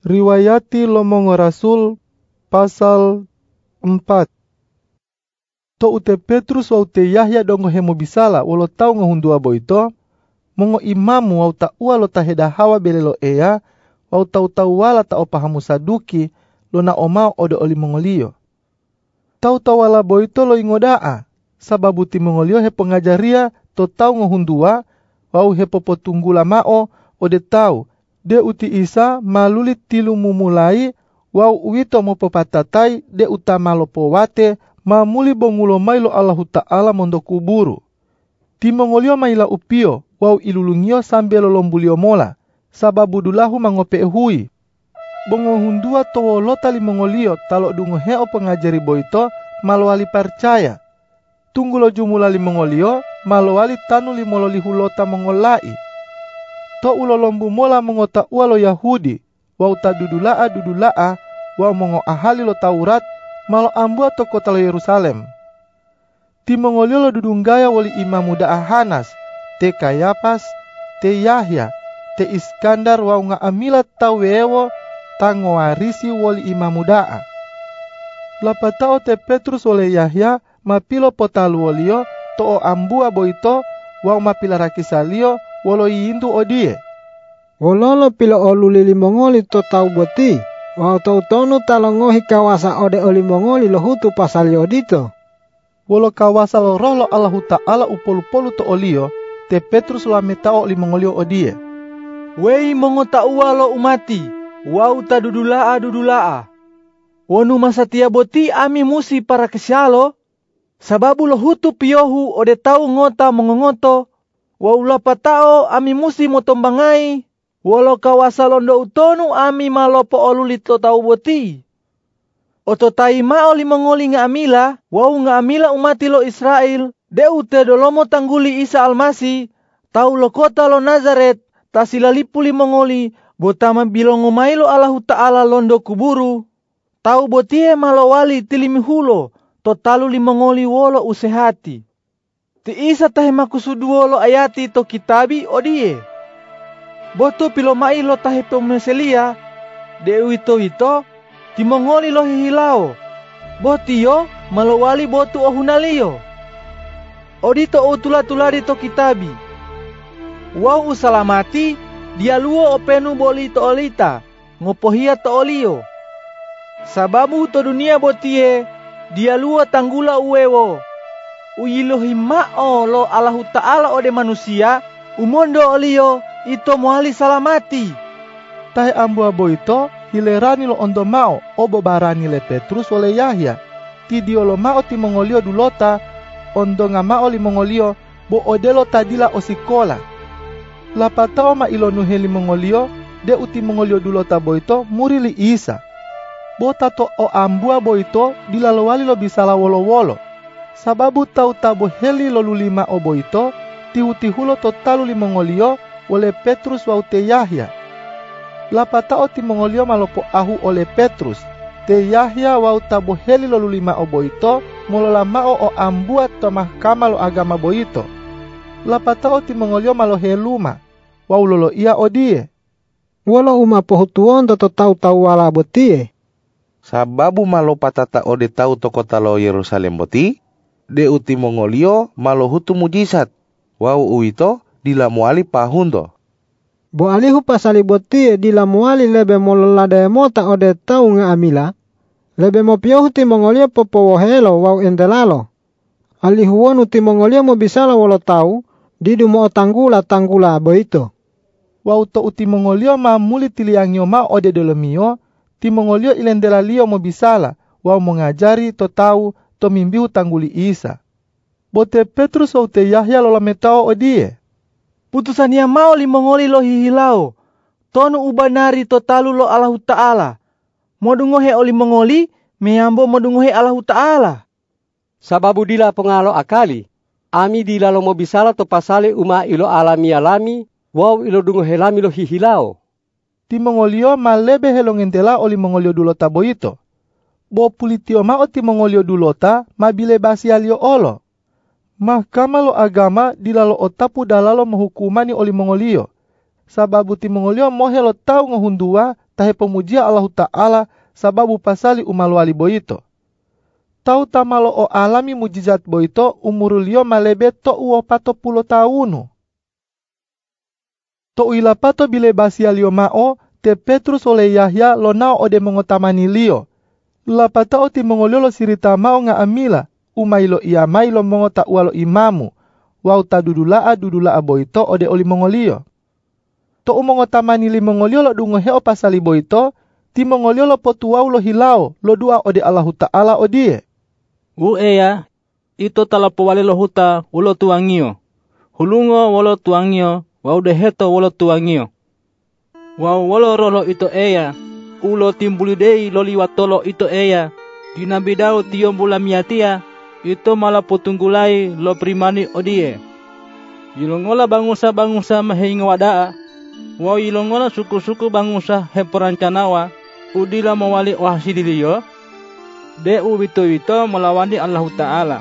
Riwayati Lomongo Rasul pasal 4 To ute Petrus wa ute Yahya dongo hemo bisala walo tau ngahundua boito mongo imamu wa ta ua lo ta heda hawa belelo ea wa tau tau wala ta opahamu saduki lo na omao ode oli mongolio. Tau tau wala boito lo ingodaa sababu ti mongolio he pengajaria to tau ngahundua wau he popotunggula mao ode tau de uti isa maluli tilu mumulai wau uito mo popatatai de utama lo powate mamuli bongulo mailo Allahu Ta'ala mondo kuburu. Timongolio maila upio wau ilulungio sambil lombulio mola sababu dulahu mangope hui. Bongo hundua towolota limongolio talo dungo heo pengajari boito malwali percaya. Tunggulo jumula limongolio malwali tanu limolo lihulota mongolai to ulo lombu mola mengota ualo Yahudi, wau ta dudulaa dudulaa, wau mongo ahali lo Taurat, malo ambua to kota lo Yerusalem. Ti mongolio lo dudunggaya wali imam muda Ahanas, te Kayapas, te Yahya, te Iskandar wau nga amila tawewo tango warisi wali imam mudaa. Lapatao te Petrus oleh Yahya, mapilo potalu olio, to o ambua boito, wau mapilaraki salio, wolo yindu odie. Wololo pilo olu lili mongoli to tau boti. Wau tau tonu talongohi kawasa ode oli mongoli lo hutu pasal yodito. Wolo kawasa lo roh lo Allahu Ta'ala upolu-polu to olio, te Petrus lo ametao li mongolio odie. Wei mongo ua lo umati, wau ta dudulaa dudulaa. Wonu masatia boti ami musi para kesyalo, sababu lo hutu piohu ode tau ngota mongongoto, Waula patao ami musi motombangai. Walo kawasalondo utonu ami malopo olulito tau boti. Oto tai mao li mongoli nga amila, wau nga amila umati lo Israel, de ute dolomo tangguli Isa Almasi, tau lo kota lo Nazaret, tasilalipu li mongoli, botama bilongo mailo Allahu Ta'ala londo kuburu. Tau botie malowali tilimihulo, totalu li mongoli wolo usehati. Ti isa tahe makusuduo lo ayati to kitabi odie. Boto pilo mai lo tahe pemeselia, de wito ito, ti mongoli lo hihilao. Boti yo, malowali botu ohunalio. Odito utula-tulari to kitabi. Wau usalamati, dia luo openu boli to olita, ngopohia to olio. Sababu to dunia botie, dia luo tanggula uwewo, uyilohi mao lo Allahu Ta'ala ode manusia, umondo olio ito mohali salamati. Tahe ambu abo ito, hilerani lo ondo mao, obo barani le Petrus ole Yahya. Tidio lo mao ti mongolio dulota, ondo nga mao li mongolio, bo odelo tadila osikola. Lapatao ma ilo nuheli mongolio, de uti mongolio dulota boito muri li isa. Bota to o ambua boito dilalowali lo bisala wolo-wolo sababu tau tabo heli lolu lima obo ito, tihu-tihulo totalu limongolio oleh Petrus wa te Yahya. Lapatao ti mongolio malopo ahu oleh Petrus, te Yahya tabo heli lolu lima obo ito, molola mao o ambuat to mahkama lo agama boito. Lapatao ti mongolio malo heluma, wa lolo ia odie. Wala uma pohutuon to tau tau wala botie. Sababu malo patata ode tau to kota lo Yerusalem boti, de uti mongolio hutu mujizat. Wau uito dilamuali pahundo. Bo alihu pasali boti dilamuali lebe mololade mota ode tau nga amila. Lebe mo piohuti mongolio popo wohelo wau endelalo. Alihuon uti mongolio mo bisala wolo tau didu mo tanggula tanggula boito. Wau to uti mongolio ma muli tiliangyo ma ode dolomio, ti mongolio ilendelalio mo bisala, wau mengajari to tau to mimbiu tangguli Isa. Bote Petrus o te Yahya lo lametao o die. Putusan yang mau li mongoli lo hihilao. Tonu ubanari to talu lo Allahu Ta'ala. Modungohe oli mongoli, meambo modungohe Allahu Ta'ala. Sababu dila pengalo akali. Ami dila lo mo bisala to pasale uma ilo alami alami, wow ilo dungohe lami lo hihilao. Ti mongolio malebe helongentela oli mongolio dulo tabo ito bo pulitio ma oti mongolio dulota mabile basi alio olo. Mahkamah lo agama dilalo otapu dalalo menghukumani oli mongolio. Sababu ti mongolio mohe lo tau ngohundua tahe pemujia Allah Ta'ala sababu pasali umalwali boito. Tau tamalo o alami mujizat boito umurulio malebe to uo pato pulo taunu. To ila pato bile basia lio mao te Petrus oleh Yahya lo nao ode mengotamani lio. Lapata o ti mongolio lo sirita mao nga amila umailo ia mailo mongota ualo imamu. Wau ta dudulaa dudulaa boito ode oli mongolio. To umongotamani li mongolio lo dungo heo pasali boito ti mongolio lo potuau lo hilao lo dua ode Allahu Ta'ala odie. U eya, ito talapo wale lo huta ulo tuangio. Hulungo walo tuangio, wau deheto walo tuangio. Wau walo rolo ito eya, ulo timbuli dei lo liwatolo ito eya. Dinabidao tiombula miatia, ito malah putunggulai lo primani odie. Yilongola bangusa bangusa mahinga wadaa. Wau yilongola suku-suku bangusa heperancanawa, udila mawali wahsidiliyo de wito wito melawani Allah Ta'ala.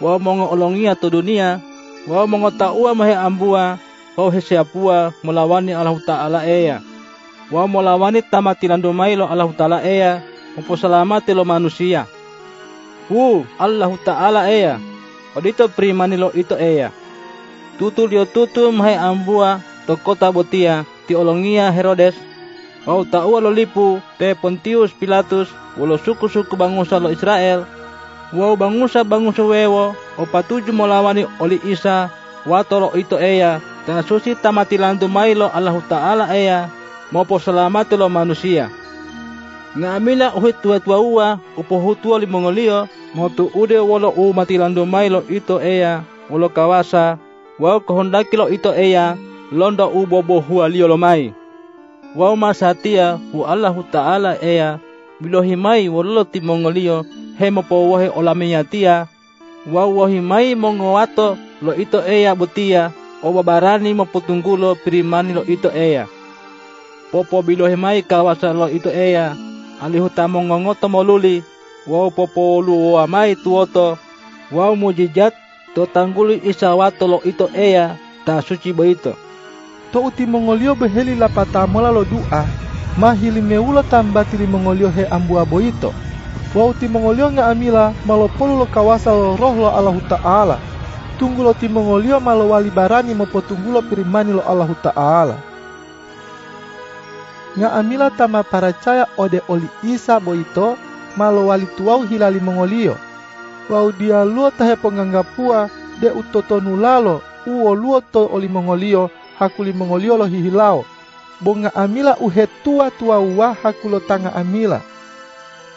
Wa mongo olongia to dunia, wa mongo taua mahe ambua, wa hesiapua melawani Allah Ta'ala eya. Wa tamati landomai lo Allah Ta'ala eya, umpo salamati lo manusia. Hu Allah Ta'ala eya, odito primani lo ito eya. Tutu dio tutu mahe ambua, to kota botia, ti olongia Herodes, Wau taua lo lipu te Pontius Pilatus walo suku-suku bangusa lo Israel. Wau bangusa-bangusa wewo o patuju molawani oli Isa watoro ito eya dan susi tamati lantu mailo Allah Ta'ala eya mopo salamati lo manusia. Nga amila uhit tua-tua ua upo hutua li mongolio motu ude mati landu mailo ito eya walo kawasa. Wau kohondaki lo ito eya londo u bobo hua lio lo mai. Wau masatia hu Allahu Ta'ala ea bilohimai wololo ti mongolio he mopo wohe olamiyatia wau wohimai mongoato lo ito ea butia o babarani mopotunggulo pirimani lo ito ea popo bilohimai kawasa lo ito ea alihu tamongongoto moluli wau popo lu amai tuoto wau mujijat to tangguli isawato lo ito ea ta suci boito to uti mongolio beheli la patamola lo dua. Mahili meulo tambati li mongolio he ambua boito wa uti mongolio nga amila malo polu lo kawasa lo roh lo Allahu Ta'ala. Tunggu ti mongolio malo wali barani mo potunggu lo pirimani lo Allahu Ta'ala nga amila tama paracaya ode oli Isa boito malo wali tuau hilali mongolio wau dia luo tahe penganggapua de utoto nulalo uo luo to oli mongolio hakuli mongolio lo hihilao. Bonga amila uhe tua tua wa hakulo tanga amila.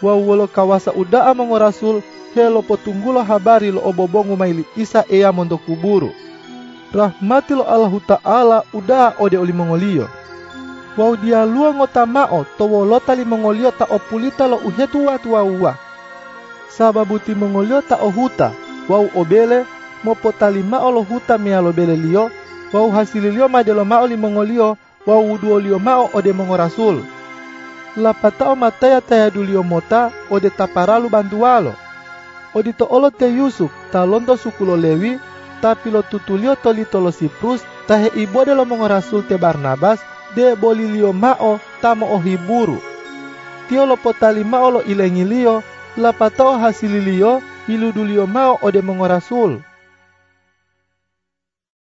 Wa wolo kawasa udaa mongo rasul helo potunggulo habari lo obobongu maili isa ea mondo kuburu. Rahmati lo Allahu Ta'ala udaa ode oli mongolio. Wau dia lua ngota mao to wolota li mongolio ta opulita lo uhe tua tua wa. Sababu ti mongolio ta ohuta, wau obele, mopo talimao lo huta mea lo bele lio, wau hasililio madelo mao li mongolio wau wuduolio mao ode mongo rasul lapatao mataya taya dulio mota ode taparalu bantualo odi to olo te Yusuf ta londo sukulo Lewi tapi lo tutulio toli tolo Siprus tahe ibode lo mongo rasul te Barnabas de bolilio mao tamo o hiburu tio lo potali mao lo ilengilio lapatao hasililio iludulio mao ode mongo rasul